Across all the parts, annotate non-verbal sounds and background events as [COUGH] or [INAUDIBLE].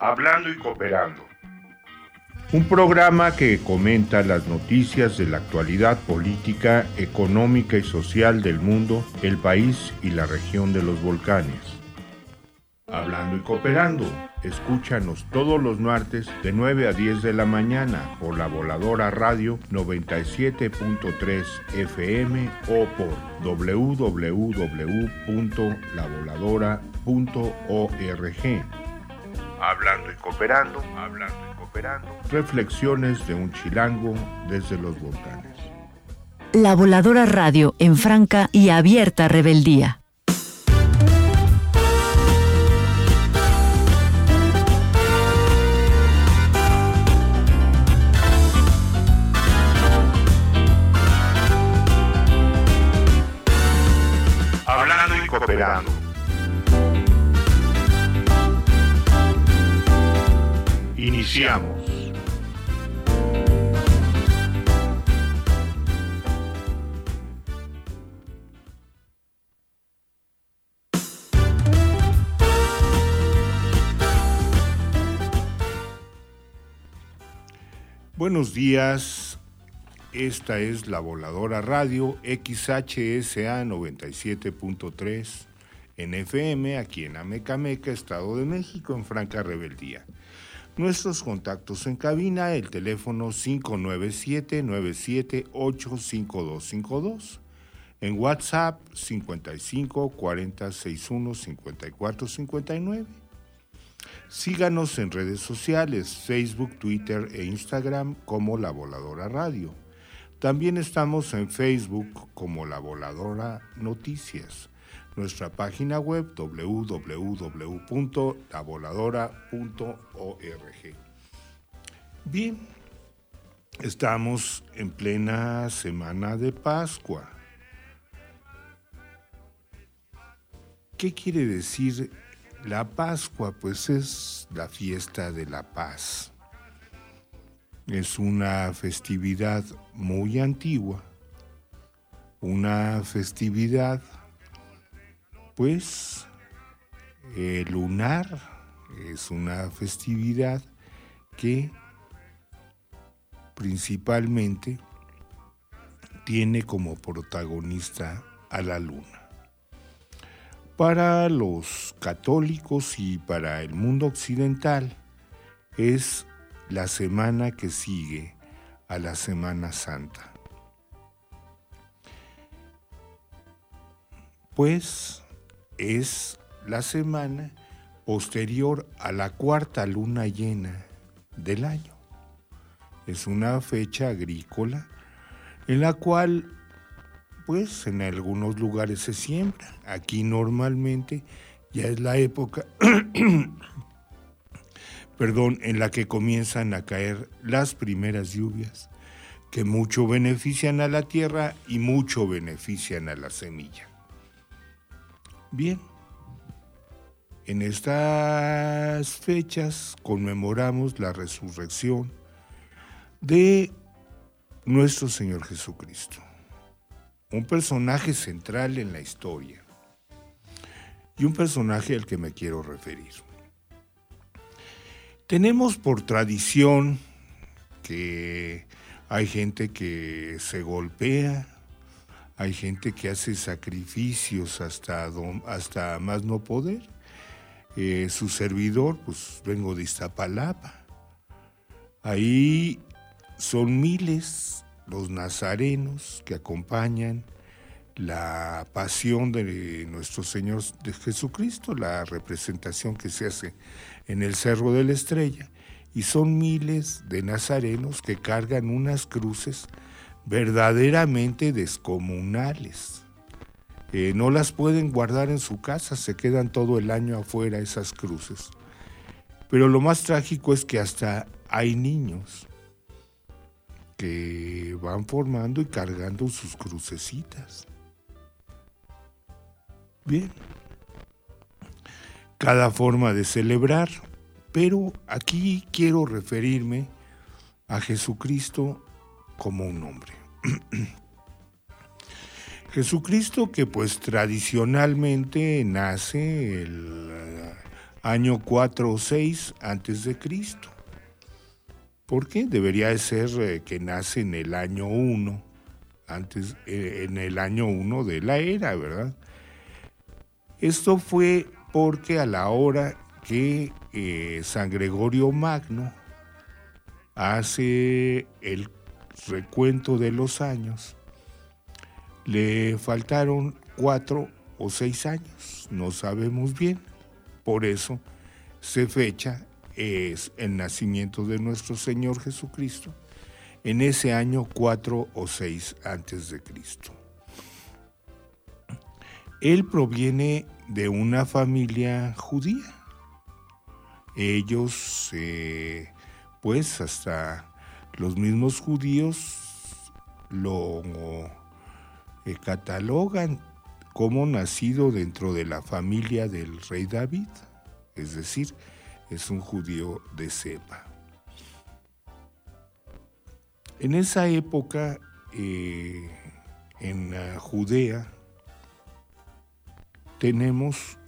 Hablando y Cooperando. Un programa que comenta las noticias de la actualidad política, económica y social del mundo, el país y la región de los volcanes. Hablando y Cooperando. Escúchanos todos los martes de 9 a 10 de la mañana por la voladora radio 97.3 FM o por www.lavoladora.org. Hablando y cooperando, hablando y cooperando. Reflexiones de un chilango desde los volcanes. La voladora radio en franca y abierta rebeldía. Iniciamos. Buenos días, esta es la Voladora Radio XHSA 97.3 en FM, aquí en Amecameca, Estado de México, en franca rebeldía. Nuestros contactos en cabina, el teléfono 597-978-5252. En WhatsApp 55 40 61 54 59. Síganos en redes sociales, Facebook, Twitter e Instagram como La Voladora Radio. También estamos en Facebook como La Voladora Noticias. Nuestra página web www.lavoladora.org. Bien, estamos en plena semana de Pascua. ¿Qué quiere decir la Pascua? Pues es la fiesta de la paz. Es una festividad muy antigua, una festividad pues eh, lunar, es una festividad que principalmente tiene como protagonista a la luna. Para los católicos y para el mundo occidental es la semana que sigue a la Semana Santa. Pues es la semana posterior a la cuarta luna llena del año. Es una fecha agrícola en la cual, pues en algunos lugares se siembra. Aquí normalmente ya es la época [COUGHS] perdón, en la que comienzan a caer las primeras lluvias, que mucho benefician a la tierra y mucho benefician a la semilla. Bien, en estas fechas conmemoramos la resurrección de nuestro Señor Jesucristo, un personaje central en la historia y un personaje al que me quiero referir. Tenemos por tradición que hay gente que se golpea, hay gente que hace sacrificios hasta, hasta más no poder. Eh, su servidor, pues vengo de Iztapalapa. Ahí son miles los nazarenos que acompañan la pasión de nuestro Señor de Jesucristo, la representación que se hace en el Cerro de la Estrella, y son miles de nazarenos que cargan unas cruces verdaderamente descomunales. Eh, no las pueden guardar en su casa, se quedan todo el año afuera esas cruces. Pero lo más trágico es que hasta hay niños que van formando y cargando sus crucecitas. Bien, cada forma de celebrar, pero aquí quiero referirme a Jesucristo como un hombre. [CLEARS THROAT] Jesucristo que pues tradicionalmente nace el año 4 o 6 antes de Cristo. ¿Por qué? Debería de ser eh, que nace en el año 1, antes, eh, en el año 1 de la era, ¿verdad? Esto fue porque a la hora que eh, San Gregorio Magno hace el recuento de los años, le faltaron cuatro o seis años, no sabemos bien. Por eso se fecha es el nacimiento de nuestro Señor Jesucristo en ese año 4 o 6 antes de Cristo. Él proviene de una familia judía. Ellos, eh, pues hasta los mismos judíos lo eh, catalogan como nacido dentro de la familia del rey David, es decir, es un judío de cepa. En esa época, eh, en Judea, tenemos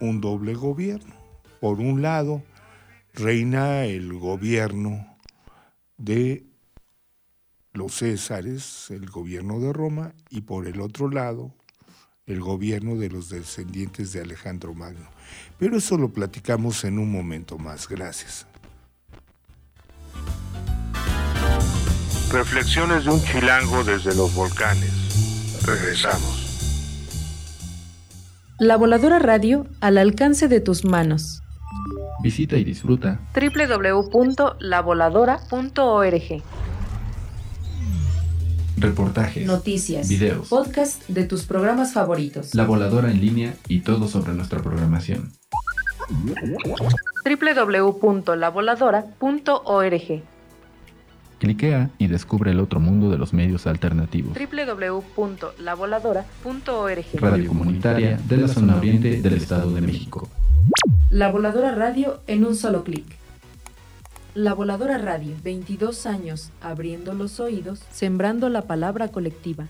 un doble gobierno. Por un lado, reina el gobierno de los Césares, el gobierno de Roma, y por el otro lado, el gobierno de los descendientes de Alejandro Magno. Pero eso lo platicamos en un momento más. Gracias. Reflexiones de un chilango desde los volcanes. Regresamos. La Voladora Radio al alcance de tus manos. Visita y disfruta www.lavoladora.org. Reportajes, noticias, videos, podcast de tus programas favoritos. La Voladora en línea y todo sobre nuestra programación. www.lavoladora.org. Cliquea y descubre el otro mundo de los medios alternativos. www.lavoladora.org. Radio comunitaria de la zona oriente del Estado de México. La Voladora Radio en un solo clic. La Voladora Radio, 22 años abriendo los oídos, sembrando la palabra colectiva.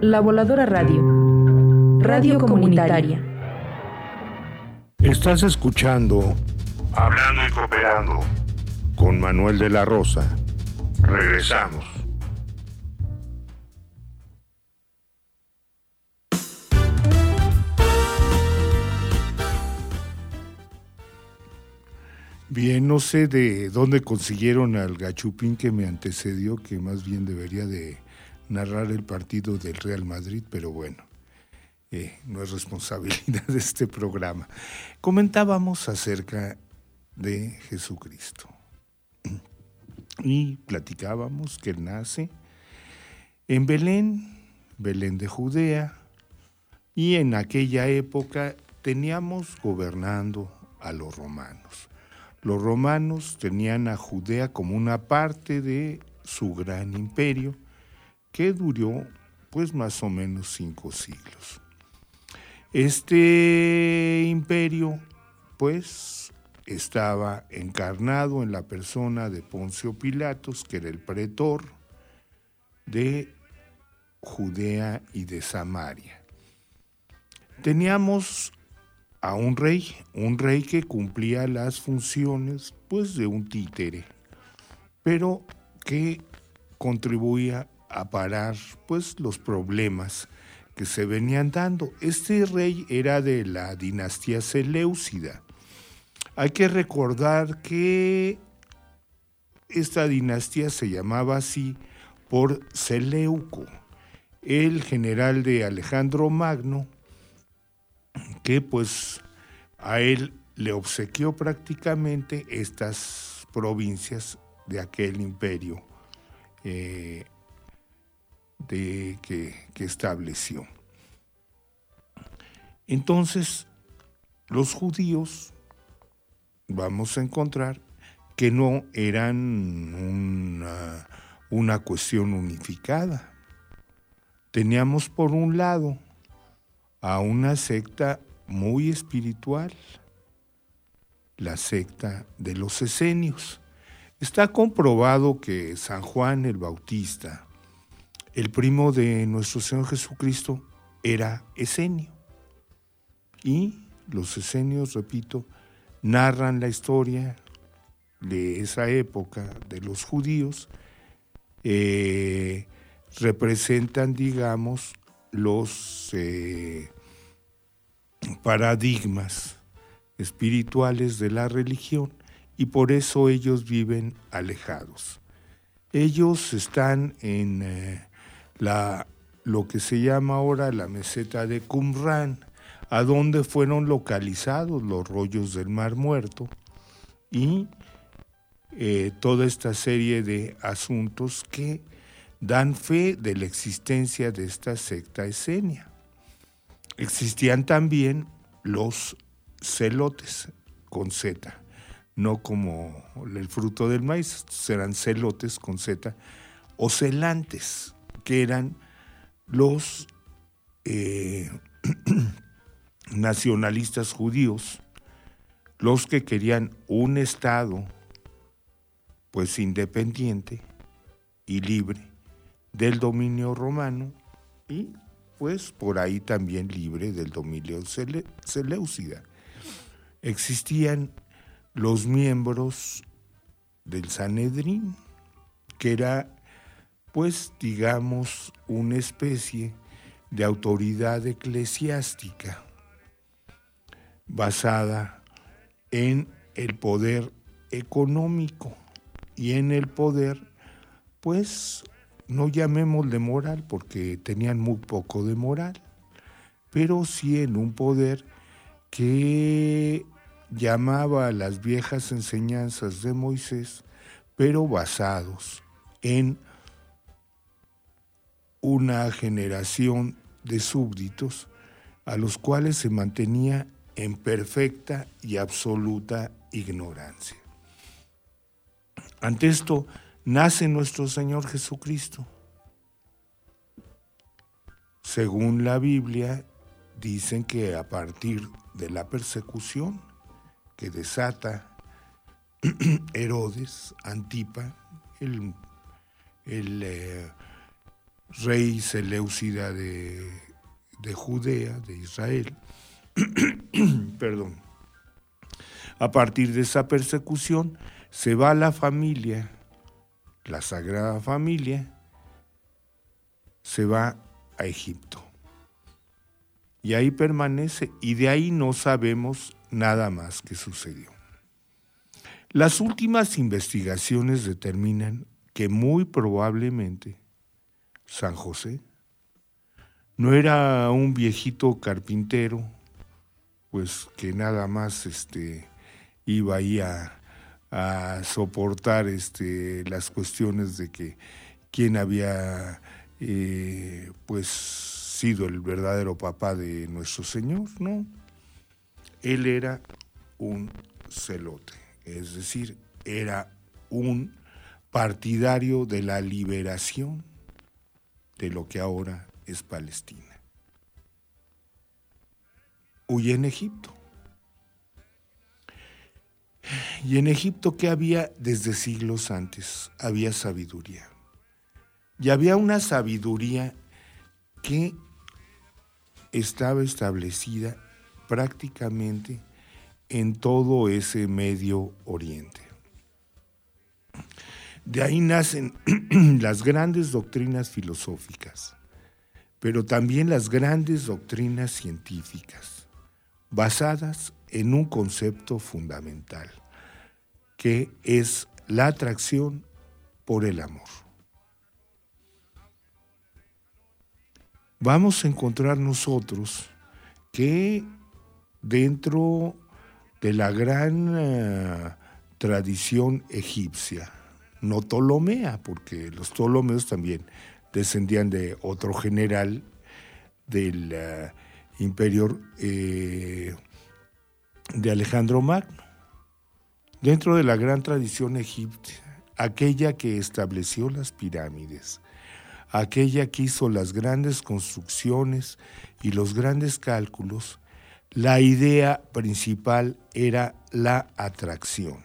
La Voladora Radio, radio comunitaria. Estás escuchando Hablando y Cooperando con Manuel de la Rosa. Regresamos. Bien, no sé de dónde consiguieron al gachupín que me antecedió, que más bien debería de narrar el partido del Real Madrid, pero bueno, eh, no es responsabilidad de este programa. Comentábamos acerca de Jesucristo y platicábamos que él nace en Belén, Belén de Judea, y en aquella época teníamos gobernando a los romanos. Los romanos tenían a Judea como una parte de su gran imperio que duró pues más o menos cinco siglos. Este imperio pues estaba encarnado en la persona de Poncio Pilatos, que era el pretor de Judea y de Samaria. Teníamos a un rey, un rey que cumplía las funciones pues de un títere, pero que contribuía a parar pues los problemas que se venían dando. Este rey era de la dinastía Seleucida. Hay que recordar que esta dinastía se llamaba así por Seleuco, el general de Alejandro Magno, que pues a él le obsequió prácticamente estas provincias de aquel imperio eh, de, que, que estableció. Entonces, los judíos vamos a encontrar que no eran una, una, cuestión unificada. Teníamos por un lado a una secta muy espiritual, la secta de los esenios. Está comprobado que San Juan el Bautista, el primo de nuestro Señor Jesucristo, era esenio. Y los esenios, repito, narran la historia de esa época de los judíos, eh, representan, digamos, los eh, paradigmas espirituales de la religión y por eso ellos viven alejados. Ellos están en eh, la, lo que se llama ahora la meseta de Qumran, a donde fueron localizados los rollos del Mar Muerto y eh, toda esta serie de asuntos que dan fe de la existencia de esta secta esenia. Existían también los celotes con Z, no como el fruto del maíz, serán celotes con Z, o celantes, que eran los eh, [CLEARS THROAT] nacionalistas judíos, los que querían un Estado pues independiente y libre del dominio romano y pues por ahí también libre del dominio seleucida. Existían los miembros del Sanedrín, que era pues digamos una especie de autoridad eclesiástica basada en el poder económico y en el poder, pues no llamémosle moral porque tenían muy poco de moral, pero sí en un poder que llamaba a las viejas enseñanzas de Moisés, pero basados en una generación de súbditos a los cuales se mantenía en perfecta y absoluta ignorancia. Ante esto nace nuestro Señor Jesucristo. Según la Biblia, dicen que a partir de la persecución que desata [CLEARS THROAT] Herodes, Antipa, el, eh, rey Seleucida de, de Judea, de Israel, [CLEARS THROAT] perdón, a partir de esa persecución se va la familia, la Sagrada Familia, se va a Egipto. Y ahí permanece y de ahí no sabemos nada más que sucedió. Las últimas investigaciones determinan que muy probablemente San José no era un viejito carpintero, pues que nada más este, iba ahí a, a soportar este, las cuestiones de que quién había eh, pues sido el verdadero papá de nuestro Señor, ¿no? Él era un celote, es decir, era un partidario de la liberación de lo que ahora es Palestina. Huye en Egipto. Y en Egipto, ¿qué había desde siglos antes? Había sabiduría. Y había una sabiduría que estaba establecida prácticamente en todo ese Medio Oriente. De ahí nacen [CLEARS THROAT] las grandes doctrinas filosóficas, pero también las grandes doctrinas científicas, basadas en un concepto fundamental, que es la atracción por el amor. Vamos a encontrar nosotros que dentro de la gran eh, tradición egipcia, no Ptolomea, porque los Ptolomeos también descendían de otro general del eh, imperio eh, de Alejandro Magno. Dentro de la gran tradición egipcia, aquella que estableció las pirámides, aquella que hizo las grandes construcciones y los grandes cálculos, la idea principal era la atracción.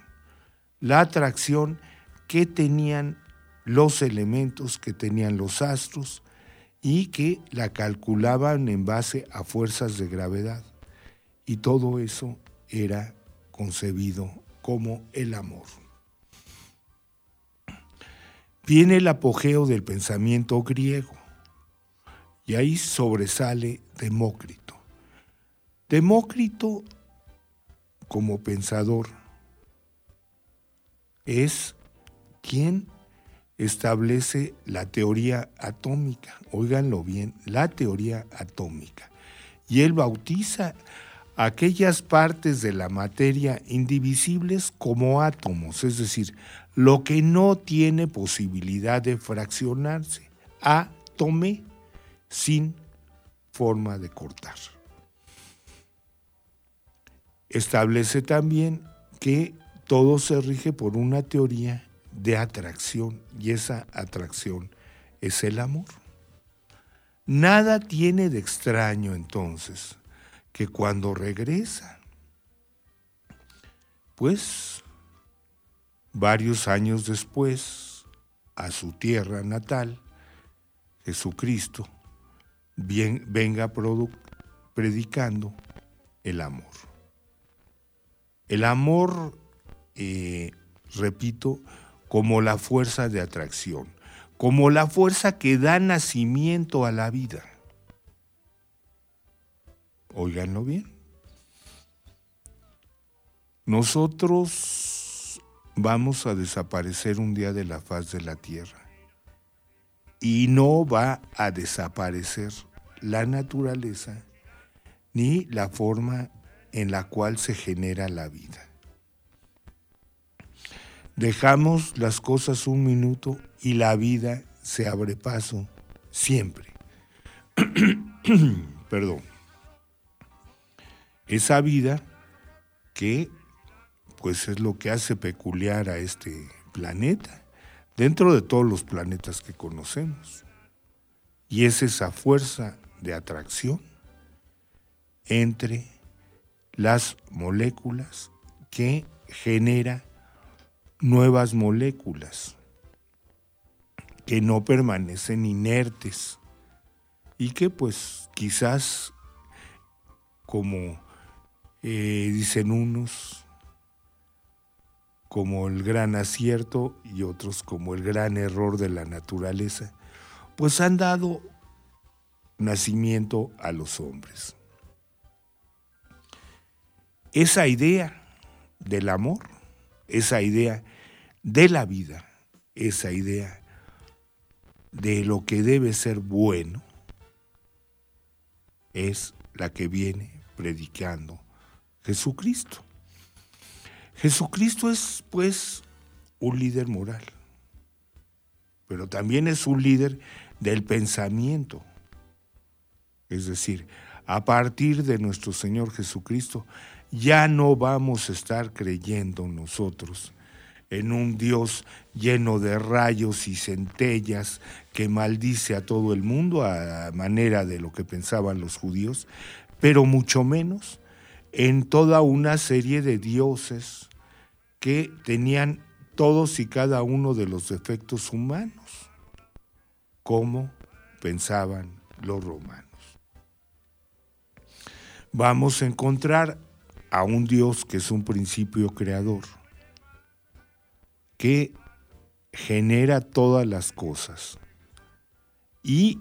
La atracción que tenían los elementos, que tenían los astros y que la calculaban en base a fuerzas de gravedad. Y todo eso era concebido como el amor. Viene el apogeo del pensamiento griego y ahí sobresale Demócrito. Demócrito, como pensador, es quien establece la teoría atómica. Óiganlo bien, la teoría atómica. Y él bautiza aquellas partes de la materia indivisibles como átomos, es decir, lo que no tiene posibilidad de fraccionarse. Átomo sin forma de cortar. Establece también que todo se rige por una teoría de atracción y esa atracción es el amor. Nada tiene de extraño entonces que cuando regresa, pues varios años después, a su tierra natal, Jesucristo venga predicando el amor. El amor, eh, repito, como la fuerza de atracción, como la fuerza que da nacimiento a la vida. Óiganlo bien. Nosotros vamos a desaparecer un día de la faz de la tierra y no va a desaparecer la naturaleza ni la forma en la cual se genera la vida. Dejamos las cosas un minuto y la vida se abre paso siempre. [CLEARS THROAT] Perdón. Esa vida que pues es lo que hace peculiar a este planeta, dentro de todos los planetas que conocemos. Y es esa fuerza de atracción entre las moléculas que genera nuevas moléculas que no permanecen inertes y que pues quizás como eh, dicen unos como el gran acierto y otros como el gran error de la naturaleza, pues han dado nacimiento a los hombres. Esa idea del amor esa idea de la vida, esa idea de lo que debe ser bueno, es la que viene predicando Jesucristo. Jesucristo es pues un líder moral, pero también es un líder del pensamiento. Es decir, a partir de nuestro Señor Jesucristo, ya no vamos a estar creyendo nosotros en un Dios lleno de rayos y centellas que maldice a todo el mundo a manera de lo que pensaban los judíos, pero mucho menos en toda una serie de dioses que tenían todos y cada uno de los defectos humanos, como pensaban los romanos. Vamos a encontrar a un Dios que es un principio creador, que genera todas las cosas y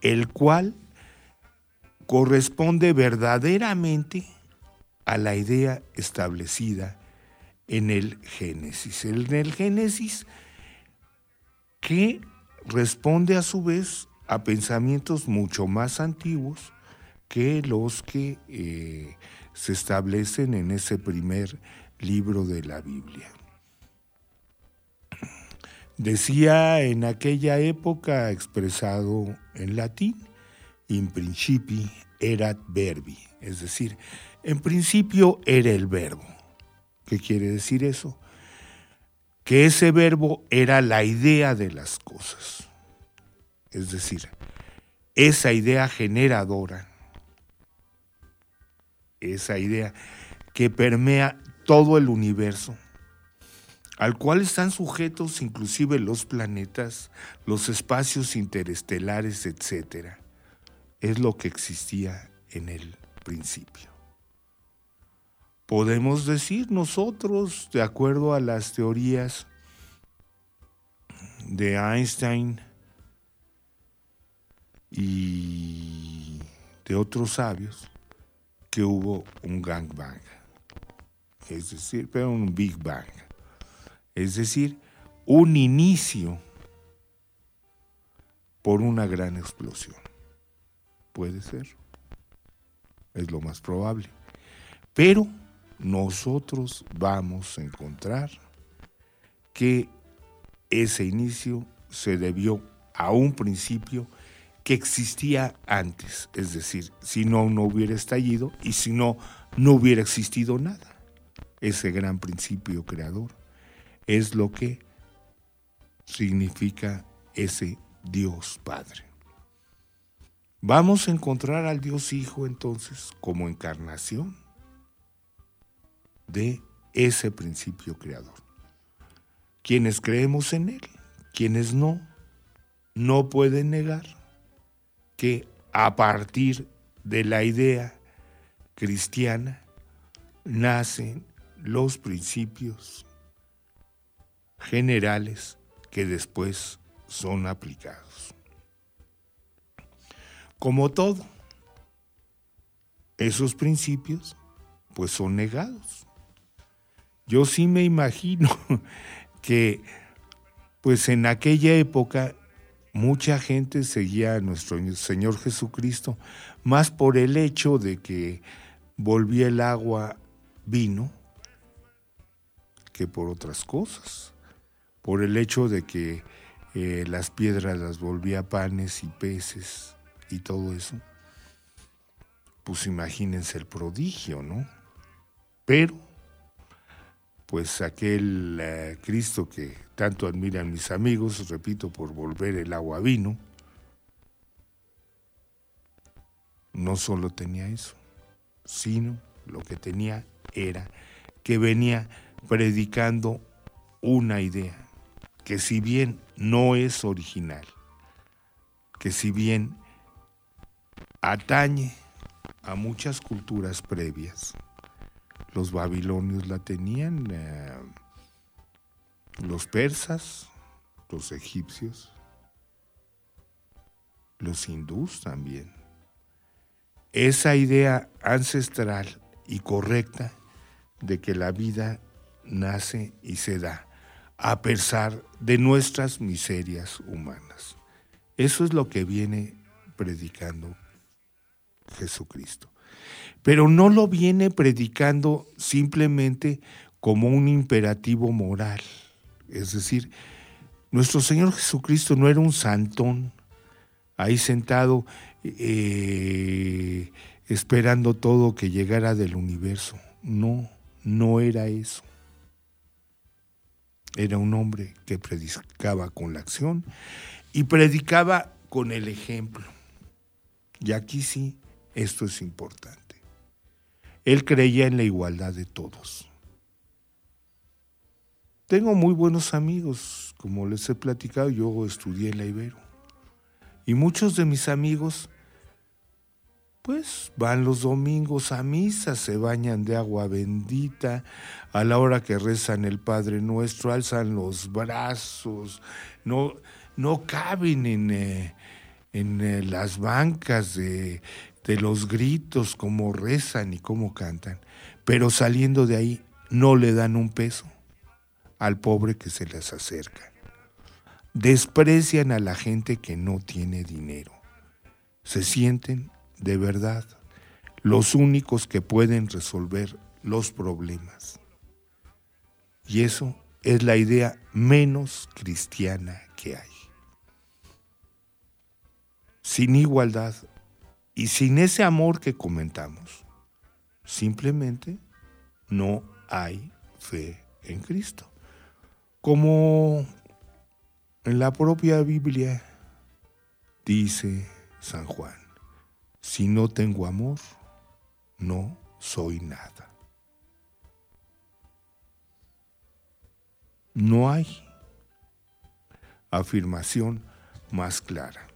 el cual corresponde verdaderamente a la idea establecida en el Génesis. En el Génesis que responde a su vez a pensamientos mucho más antiguos que los que eh, se establecen en ese primer libro de la Biblia. Decía en aquella época, expresado en latín, in principi erat verbi, es decir, en principio era el verbo. ¿Qué quiere decir eso? Que ese verbo era la idea de las cosas. Es decir, esa idea generadora esa idea que permea todo el universo, al cual están sujetos inclusive los planetas, los espacios interestelares, etc. Es lo que existía en el principio. Podemos decir nosotros, de acuerdo a las teorías de Einstein y de otros sabios, que hubo un gangbang, es decir, pero un Big Bang es decir, un inicio por una gran explosión. Puede ser, es lo más probable. Pero nosotros vamos a encontrar que ese inicio se debió a un principio que existía antes, es decir, si no, no hubiera estallido y si no, no hubiera existido nada, ese gran principio creador es lo que significa ese Dios Padre. Vamos a encontrar al Dios Hijo entonces como encarnación de ese principio creador. Quienes creemos en Él, quienes no, no pueden negar que a partir de la idea cristiana nacen los principios generales que después son aplicados. Como todo, esos principios pues son negados. Yo sí me imagino [LAUGHS] que pues en aquella época mucha gente seguía a nuestro Señor Jesucristo más por el hecho de que volvía el agua vino que por otras cosas por el hecho de que eh, las piedras las volvía panes y peces y todo eso, pues imagínense el prodigio, ¿no? Pero, pues aquel eh, Cristo que tanto admiran mis amigos, repito, por volver el agua vino, no solo tenía eso, sino lo que tenía era que venía predicando una idea que si bien no es original, que si bien atañe a muchas culturas previas, los babilonios la tenían, eh, los persas, los egipcios, los hindús también. Esa idea ancestral y correcta de que la vida nace y se da a pesar de nuestras miserias humanas. Eso es lo que viene predicando Jesucristo. Pero no lo viene predicando simplemente como un imperativo moral. Es decir, nuestro Señor Jesucristo no era un santón ahí sentado eh, esperando todo que llegara del universo. No, no era eso. Era un hombre que predicaba con la acción y predicaba con el ejemplo. Y aquí sí, esto es importante. Él creía en la igualdad de todos. Tengo muy buenos amigos, como les he platicado, yo estudié en la Ibero. Y muchos de mis amigos pues van los domingos a misa, se bañan de agua bendita, a la hora que rezan el Padre Nuestro, alzan los brazos, no, no caben en, eh, en eh, las bancas de, de los gritos, como rezan y cómo cantan, pero saliendo de ahí no le dan un peso al pobre que se les acerca. Desprecian a la gente que no tiene dinero. Se sienten de verdad los únicos que pueden resolver los problemas. Y eso es la idea menos cristiana que hay. Sin igualdad y sin ese amor que comentamos, simplemente no hay fe en Cristo. Como en la propia Biblia dice San Juan, si no tengo amor, no soy nada. No hay afirmación más clara.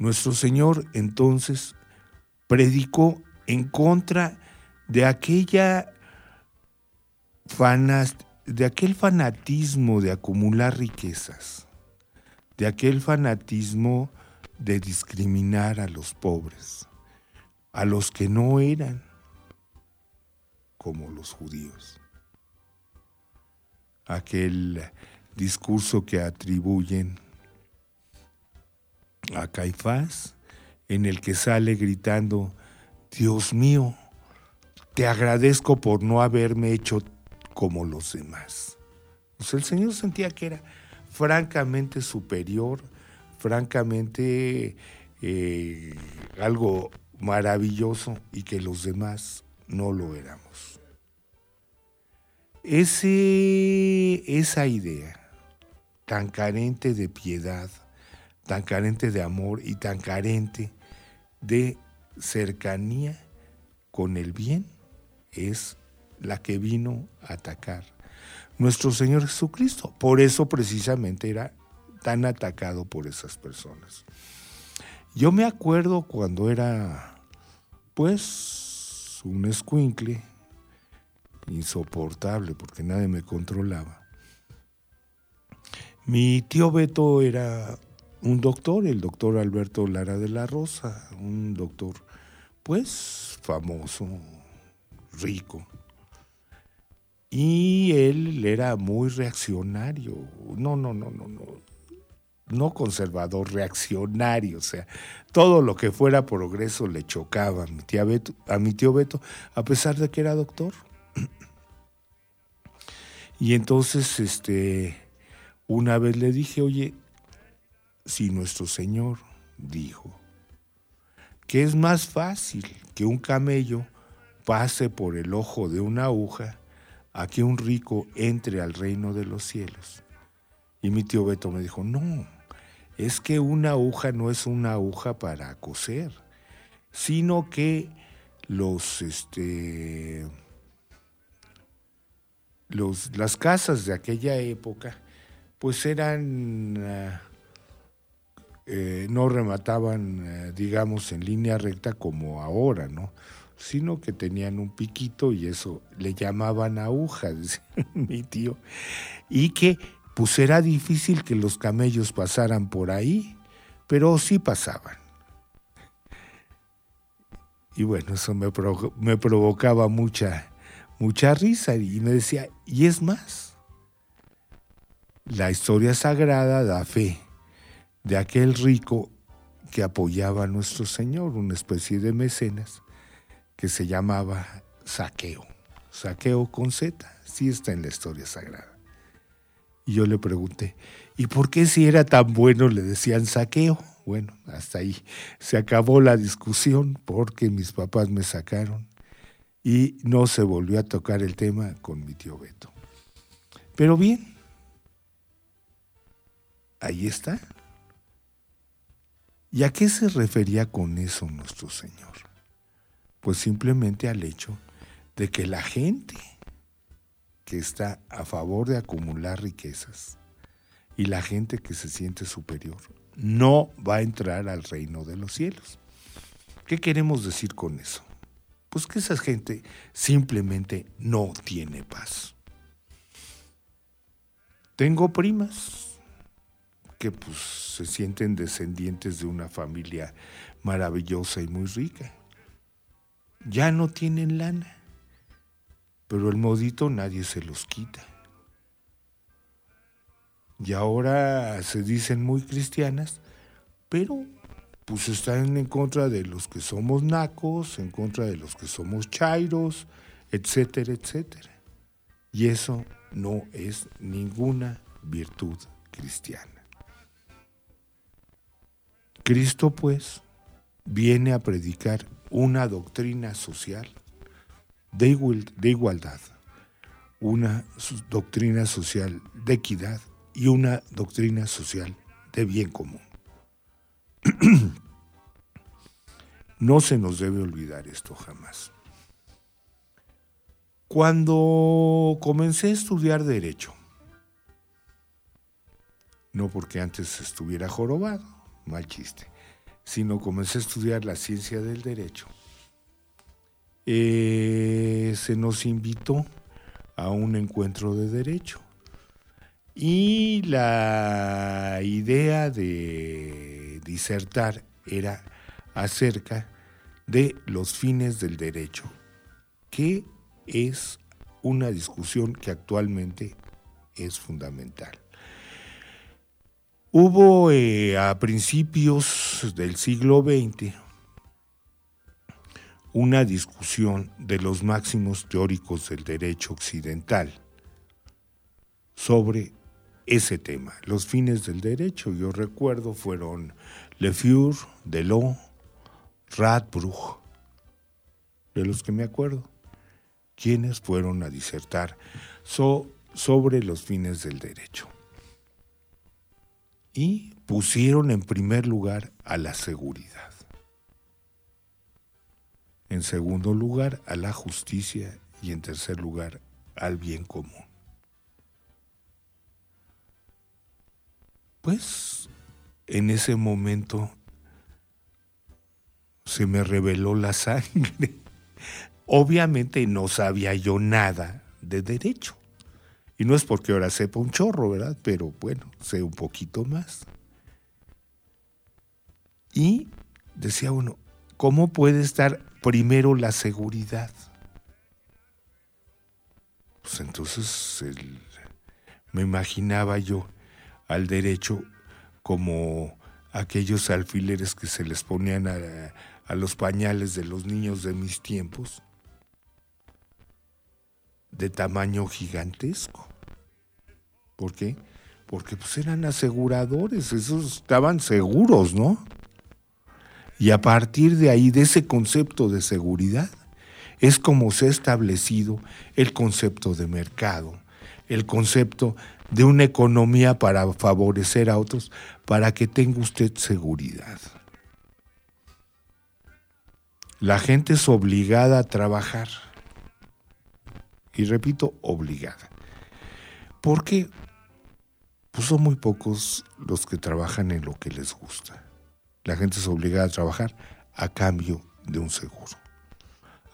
Nuestro Señor entonces predicó en contra de aquella de aquel fanatismo de acumular riquezas, de aquel fanatismo de discriminar a los pobres, a los que no eran como los judíos. Aquel discurso que atribuyen a Caifás, en el que sale gritando, Dios mío, te agradezco por no haberme hecho como los demás. el Señor sentía que era francamente superior, francamente eh, algo maravilloso y que los demás no lo éramos. Ese, esa idea tan carente de piedad, tan carente de amor y tan carente de cercanía con el bien es la que vino a atacar nuestro Señor Jesucristo. Por eso precisamente era tan atacado por esas personas. Yo me acuerdo cuando era, pues, un escuincle, insoportable porque nadie me controlaba. Mi tío Beto era un doctor, el doctor Alberto Lara de la Rosa, un doctor, pues, famoso, rico. Y él era muy reaccionario. No, no, no, no, no. No conservador, reaccionario. O sea, todo lo que fuera progreso le chocaba a mi, tía Beto, a mi tío Beto, a pesar de que era doctor. [CLEARS THROAT] Y entonces, este, una vez le dije, oye, si nuestro Señor dijo que es más fácil que un camello pase por el ojo de una aguja a que un rico entre al reino de los cielos. Y mi tío Beto me dijo, no, es que una aguja no es una aguja para coser, sino que los, este, los, las casas de aquella época, pues eran, ah, eh, no remataban, eh, digamos, en línea recta como ahora, ¿no? sino que tenían un piquito y eso le llamaban aguja, [LAUGHS] mi tío, y que pues era difícil que los camellos pasaran por ahí, pero sí pasaban. Y bueno, eso me, me provocaba mucha, mucha risa y me decía, y es más, la historia sagrada da fe de aquel rico que apoyaba a nuestro Señor, una especie de mecenas, que se llamaba Saqueo. Saqueo con Z, sí está en la historia sagrada. Y yo le pregunté, ¿y por qué si era tan bueno le decían saqueo? Bueno, hasta ahí se acabó la discusión porque mis papás me sacaron y no se volvió a tocar el tema con mi tío Beto. Pero bien, ahí está. ¿Y a qué se refería con eso nuestro Señor? Pues simplemente al hecho de que la gente que está a favor de acumular riquezas y la gente que se siente superior no va a entrar al reino de los cielos. ¿Qué queremos decir con eso? Pues que esa gente simplemente no tiene paz. Tengo primas que pues se sienten descendientes de una familia maravillosa y muy rica ya no tienen lana, pero el modito nadie se los quita. Y ahora se dicen muy cristianas, pero pues están en contra de los que somos nacos, en contra de los que somos chairos, etcétera, etcétera. Y eso no es ninguna virtud cristiana. Cristo pues viene a predicar una doctrina social de, igualdad, una doctrina social de equidad y una doctrina social de bien común. [CLEARS THROAT] no se nos debe olvidar esto jamás. Cuando comencé a estudiar derecho, no porque antes estuviera jorobado, mal chiste, sino comencé a estudiar la ciencia del derecho, eh, se nos invitó a un encuentro de derecho. Y la idea de disertar era acerca de los fines del derecho, que es una discusión que actualmente es fundamental. Hubo eh, a principios del siglo XX una discusión de los máximos teóricos del derecho occidental sobre ese tema, los fines del derecho. Yo recuerdo fueron Le Fur, Delon, Radbruch, de los que me acuerdo, quienes fueron a disertar sobre los fines del derecho. Y pusieron en primer lugar a la seguridad. En segundo lugar, a la justicia y en tercer lugar, al bien común. Pues en ese momento se me reveló la [LAUGHS] sangre. Obviamente no sabía yo nada de derecho. Y no es porque ahora sepa un chorro, ¿verdad? Pero bueno, sé un poquito más. Y decía uno, ¿cómo puede estar primero la seguridad? Pues entonces me imaginaba yo al derecho como aquellos alfileres que se les ponían a, a los pañales de los niños de mis tiempos, de tamaño gigantesco. ¿Por qué? Porque pues eran aseguradores, esos estaban seguros, ¿no? Y a partir de ahí, de ese concepto de seguridad, es como se ha establecido el concepto de mercado, el concepto de una economía para favorecer a otros, para que tenga usted seguridad. La gente es obligada a trabajar. Y repito, obligada. Porque pues son muy pocos los que trabajan en lo que les gusta. La gente es obligada a trabajar a cambio de un seguro,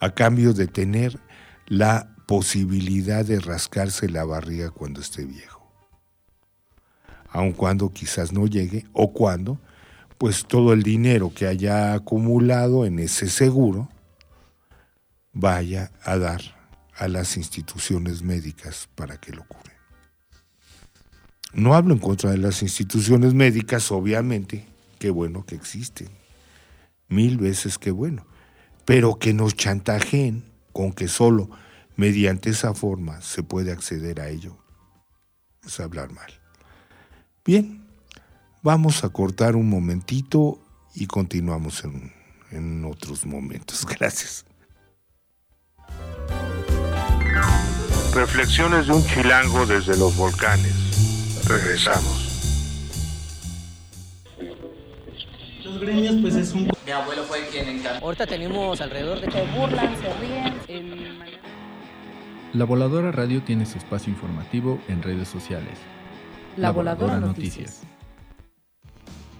a cambio de tener la posibilidad de rascarse la barriga cuando esté viejo aun cuando quizás no llegue, o cuando, pues todo el dinero que haya acumulado en ese seguro vaya a dar a las instituciones médicas para que lo curen. No hablo en contra de las instituciones médicas, obviamente, qué bueno que existen, mil veces qué bueno, pero que nos chantajeen con que solo mediante esa forma se puede acceder a ello, es hablar mal. Bien, vamos a cortar un momentito y continuamos en, otros momentos. [LAUGHS] Gracias. Reflexiones de un chilango desde los volcanes. Regresamos. Los gremios, pues es un. Mi abuelo fue quien encargó. Ahorita tenemos alrededor de. Se burlan, se ríen. La Voladora Radio tiene su espacio informativo en redes sociales. La, Voladora, Noticias.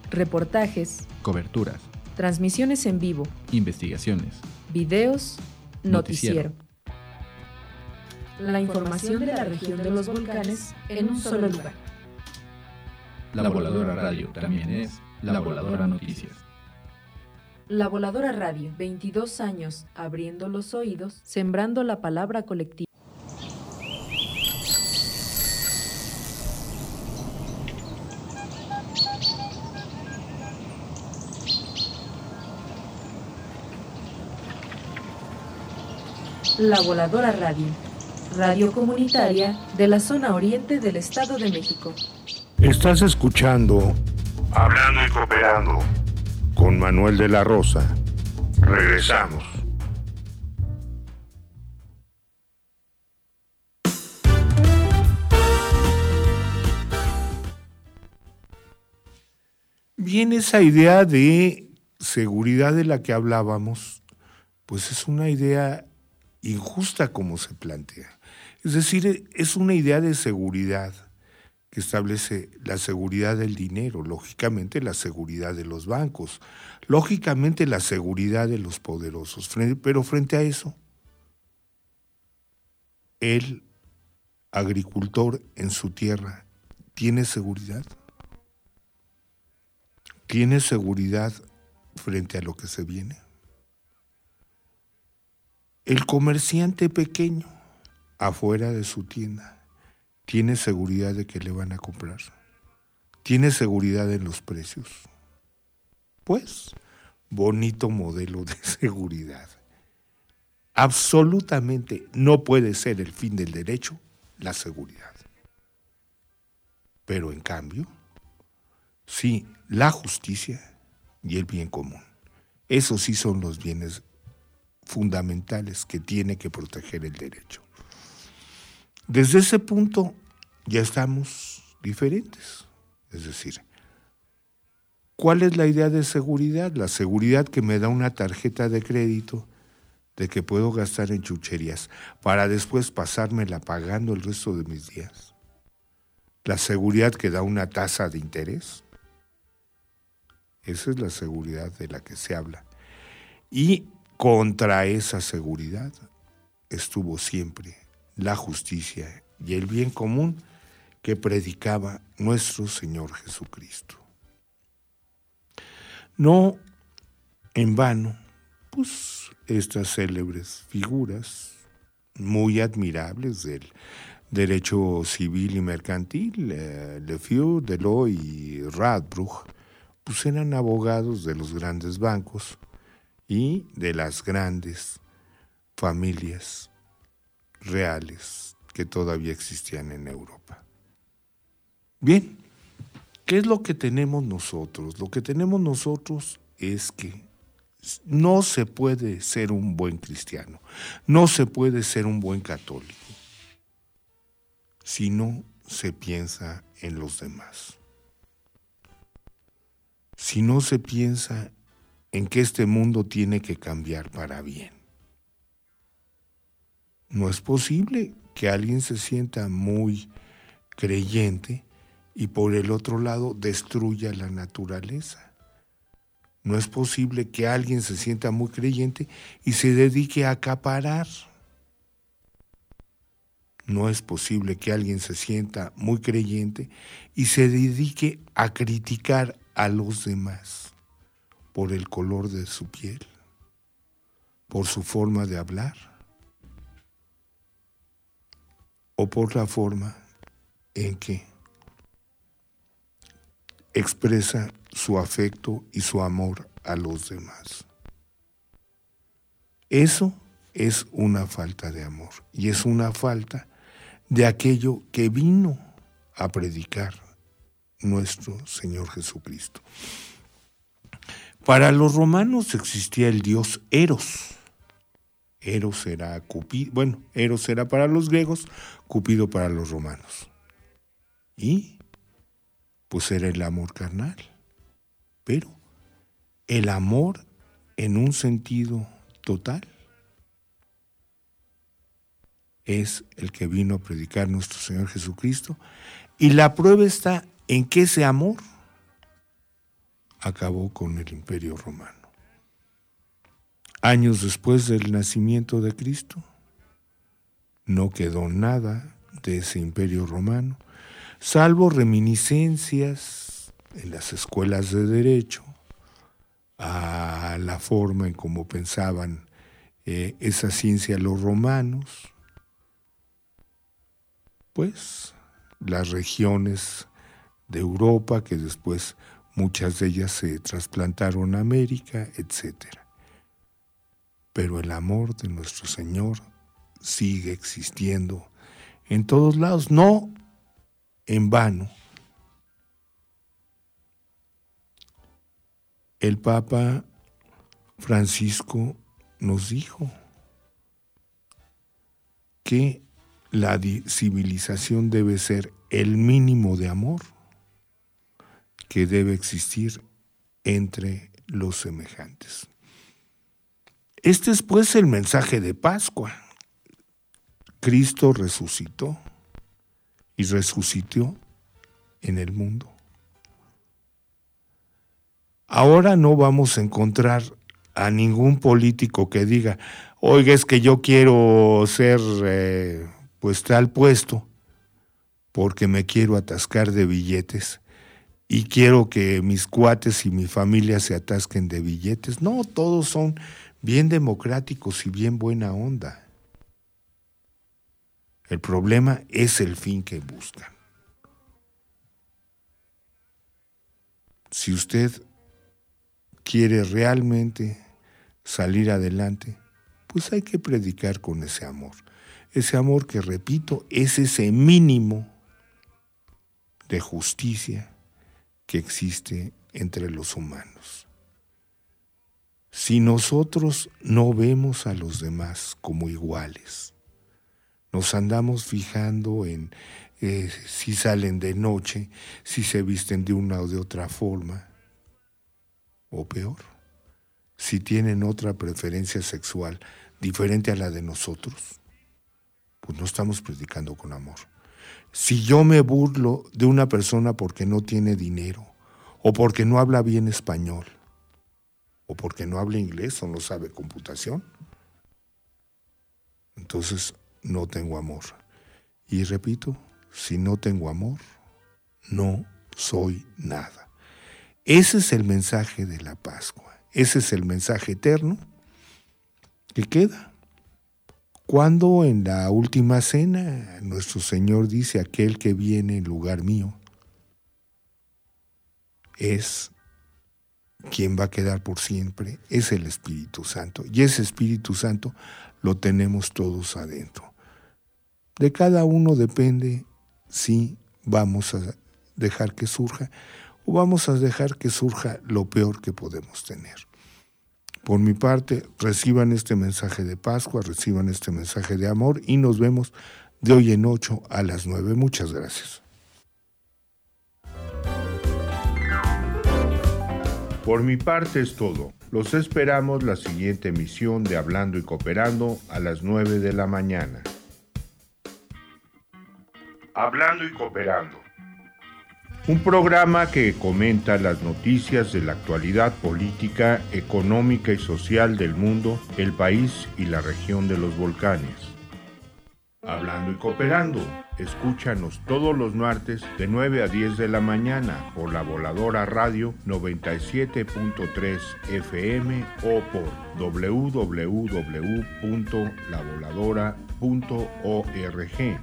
Reportajes. Coberturas. Transmisiones en vivo. Investigaciones. Videos. Noticiero. La información de la región de los volcanes en un solo lugar. La Voladora Radio también es La Voladora Noticias. La Voladora Radio, 22 años abriendo los oídos, sembrando la palabra colectiva. La Voladora Radio, radio comunitaria de la zona oriente del Estado de México. Estás escuchando Hablando y Cooperando con Manuel de la Rosa. Regresamos. Bien, esa idea de seguridad de la que hablábamos, pues es una idea injusta como se plantea. Es decir, es una idea de seguridad que establece la seguridad del dinero, lógicamente la seguridad de los bancos, lógicamente la seguridad de los poderosos, pero frente a eso, el agricultor en su tierra tiene seguridad. ¿Tiene seguridad frente a lo que se viene? El comerciante pequeño afuera de su tienda tiene seguridad de que le van a comprar. Tiene seguridad en los precios. Pues, bonito modelo de [LAUGHS] seguridad. Absolutamente no puede ser el fin del derecho la seguridad. Pero en cambio, sí, la justicia y el bien común. Esos sí son los bienes fundamentales que tiene que proteger el derecho. Desde ese punto ya estamos diferentes. Es decir, ¿cuál es la idea de seguridad? La seguridad que me da una tarjeta de crédito de que puedo gastar en chucherías para después pasármela pagando el resto de mis días. La seguridad que da una tasa de interés. Esa es la seguridad de la que se habla. Y contra esa seguridad estuvo siempre la justicia y el bien común que predicaba nuestro Señor Jesucristo. No en vano, pues estas célebres figuras muy admirables del derecho civil y mercantil, eh, Le Feu, Deloy y Radbruch, pues eran abogados de los grandes bancos y de las grandes familias reales que todavía existían en Europa. Bien, ¿qué es lo que tenemos nosotros? Lo que tenemos nosotros es que no se puede ser un buen cristiano, no se puede ser un buen católico si no se piensa en los demás. Si no se piensa en que este mundo tiene que cambiar para bien. No es posible que alguien se sienta muy creyente y por el otro lado destruya la naturaleza. No es posible que alguien se sienta muy creyente y se dedique a acaparar. No es posible que alguien se sienta muy creyente y se dedique a criticar a los demás por el color de su piel, por su forma de hablar o por la forma en que expresa su afecto y su amor a los demás. Eso es una falta de amor y es una falta de aquello que vino a predicar nuestro Señor Jesucristo. Para los romanos existía el dios Eros. Eros era Cupido, bueno, para los griegos, Cupido para los romanos. Y pues era el amor carnal. Pero el amor en un sentido total es el que vino a predicar nuestro Señor Jesucristo. Y la prueba está en que ese amor acabó con el imperio romano. Años después del nacimiento de Cristo, no quedó nada de ese imperio romano, salvo reminiscencias en las escuelas de derecho a la forma en cómo pensaban eh, esa ciencia los romanos, pues las regiones de Europa que después Muchas de ellas se trasplantaron a América, etc. Pero el amor de nuestro Señor sigue existiendo en todos lados, no en vano. El Papa Francisco nos dijo que la civilización debe ser el mínimo de amor que debe existir entre los semejantes. Este es pues el mensaje de Pascua Cristo resucitó y resucitó en el mundo. Ahora no vamos a encontrar a ningún político que diga, oiga, es que yo quiero ser eh, pues tal puesto porque me quiero atascar de billetes y quiero que mis cuates y mi familia se atasquen de billetes. No, todos son bien democráticos y bien buena onda. El problema es el fin que buscan. Si usted quiere realmente salir adelante, pues hay que predicar con ese amor. Ese amor que, repito, es ese mínimo de justicia que existe entre los humanos. Si nosotros no vemos a los demás como iguales, nos andamos fijando en eh, si salen de noche, si se visten de una o de otra forma, o peor, si tienen otra preferencia sexual diferente a la de nosotros, pues no estamos predicando con amor. Si yo me burlo de una persona porque no tiene dinero, o porque no habla bien español, o porque no habla inglés o no sabe computación, entonces no tengo amor. Y repito, si no tengo amor, no soy nada. Ese es el mensaje de la Pascua, ese es el mensaje eterno que queda. Cuando en la última cena nuestro Señor dice, aquel que viene en lugar mío es quien va a quedar por siempre, es el Espíritu Santo. Y ese Espíritu Santo lo tenemos todos adentro. De cada uno depende si vamos a dejar que surja o vamos a dejar que surja lo peor que podemos tener. Por mi parte, reciban este mensaje de Pascua, reciban este mensaje de amor y nos vemos de hoy en ocho a las nueve. Muchas gracias. Por mi parte es todo. Los esperamos la siguiente emisión de Hablando y Cooperando a las nueve de la mañana. Hablando y Cooperando. Un programa que comenta las noticias de la actualidad política, económica y social del mundo, el país y la región de los volcanes. Hablando y Cooperando. Escúchanos todos los martes de 9 a 10 de la mañana por la voladora radio 97.3 FM o por www.lavoladora.org.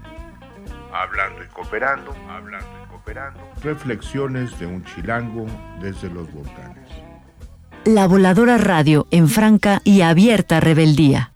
Hablando y cooperando, hablando y cooperando. Reflexiones de un chilango desde los volcanes. La Voladora Radio en franca y abierta rebeldía.